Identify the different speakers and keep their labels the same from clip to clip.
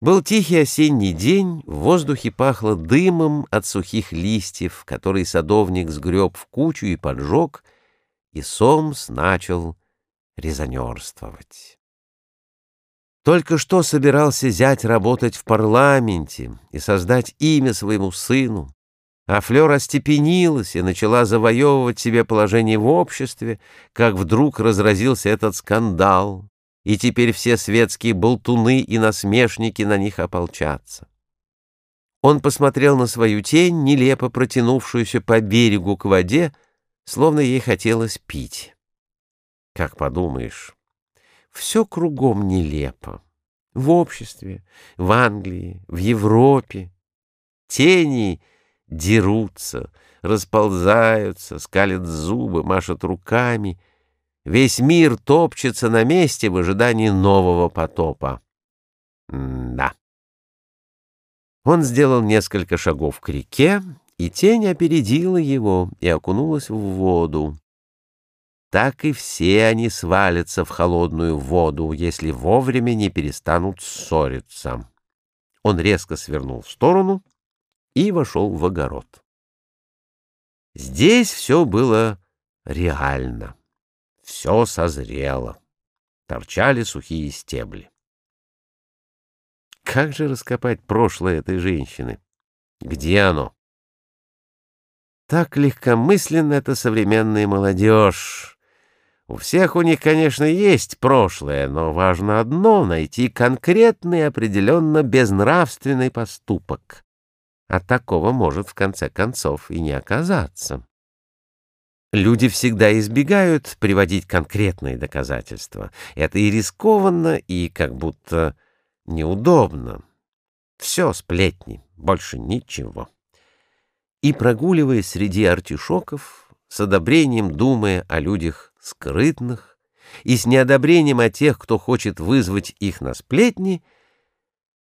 Speaker 1: Был тихий осенний день, в воздухе пахло дымом от сухих листьев, который садовник сгреб в кучу и поджег, и Сомс начал резонерствовать. Только что собирался зять работать в парламенте и создать имя своему сыну, а Флёр остепенилась и начала завоевывать себе положение в обществе, как вдруг разразился этот скандал, и теперь все светские болтуны и насмешники на них ополчатся. Он посмотрел на свою тень, нелепо протянувшуюся по берегу к воде, словно ей хотелось пить. Как подумаешь, все кругом нелепо. В обществе, в Англии, в Европе. Тени дерутся, расползаются, скалят зубы, машут руками — Весь мир топчется на месте в ожидании нового потопа. М да. Он сделал несколько шагов к реке, и тень опередила его и окунулась в воду. Так и все они свалятся в холодную воду, если вовремя не перестанут ссориться. Он резко свернул в сторону и вошел в огород. Здесь все было реально. Все созрело. Торчали сухие стебли. Как же раскопать прошлое этой женщины? Где оно? Так легкомысленно это современная молодежь. У всех у них, конечно, есть прошлое, но важно одно — найти конкретный, определенно безнравственный поступок. А такого может, в конце концов, и не оказаться. Люди всегда избегают приводить конкретные доказательства. Это и рискованно, и как будто неудобно. Все сплетни, больше ничего. И прогуливаясь среди артишоков, с одобрением думая о людях скрытных и с неодобрением о тех, кто хочет вызвать их на сплетни,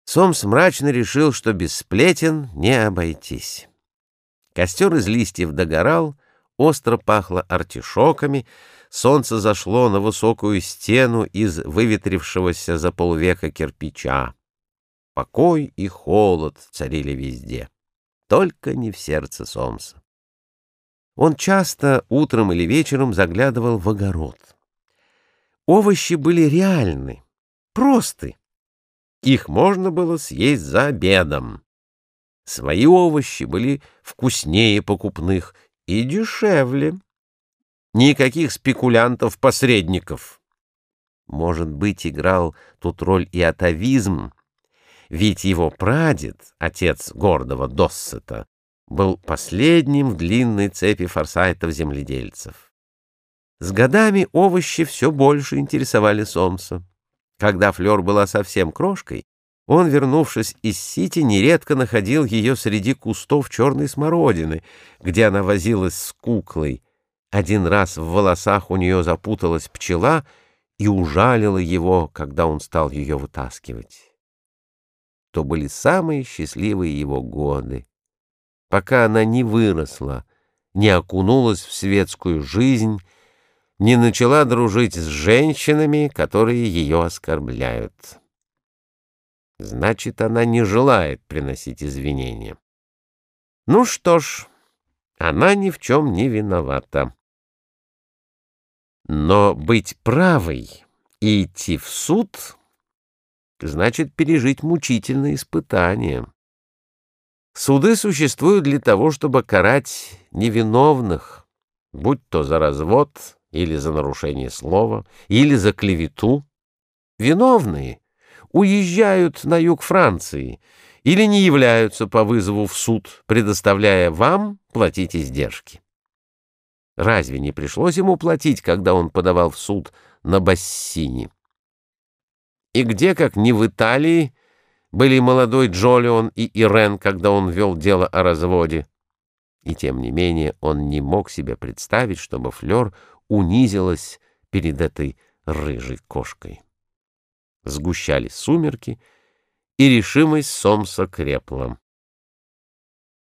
Speaker 1: Сомс мрачно решил, что без сплетен не обойтись. Костер из листьев догорал, Остро пахло артишоками, солнце зашло на высокую стену из выветрившегося за полвека кирпича. Покой и холод царили везде, только не в сердце Сомса. Он часто утром или вечером заглядывал в огород. Овощи были реальны, просты. Их можно было съесть за обедом. Свои овощи были вкуснее покупных и дешевле. Никаких спекулянтов-посредников. Может быть, играл тут роль и атовизм, ведь его прадед, отец гордого Доссета, был последним в длинной цепи форсайтов-земледельцев. С годами овощи все больше интересовали Сомса. Когда Флёр была совсем крошкой, он, вернувшись из Сити, нередко находил ее среди кустов черной смородины, где она возилась с куклой. Один раз в волосах у нее запуталась пчела и ужалила его, когда он стал ее вытаскивать. То были самые счастливые его годы, пока она не выросла, не окунулась в светскую жизнь, не начала дружить с женщинами, которые ее оскорбляют. Значит, она не желает приносить извинения. Ну что ж, она ни в чем не виновата. Но быть правой и идти в суд значит пережить мучительные испытания. Суды существуют для того, чтобы карать невиновных, будь то за развод или за нарушение слова, или за клевету. Виновные — уезжают на юг Франции или не являются по вызову в суд, предоставляя вам платить издержки. Разве не пришлось ему платить, когда он подавал в суд на Бассини? И где, как не в Италии, были молодой Джолион и Ирен, когда он вел дело о разводе? И тем не менее он не мог себе представить, чтобы Флёр унизилась перед этой рыжей кошкой. Сгущались сумерки, и решимость Сомса крепла.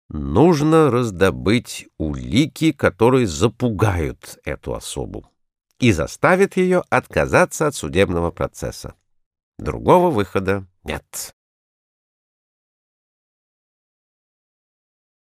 Speaker 1: Нужно раздобыть улики, которые запугают эту особу и заставят ее отказаться от судебного процесса. Другого выхода нет.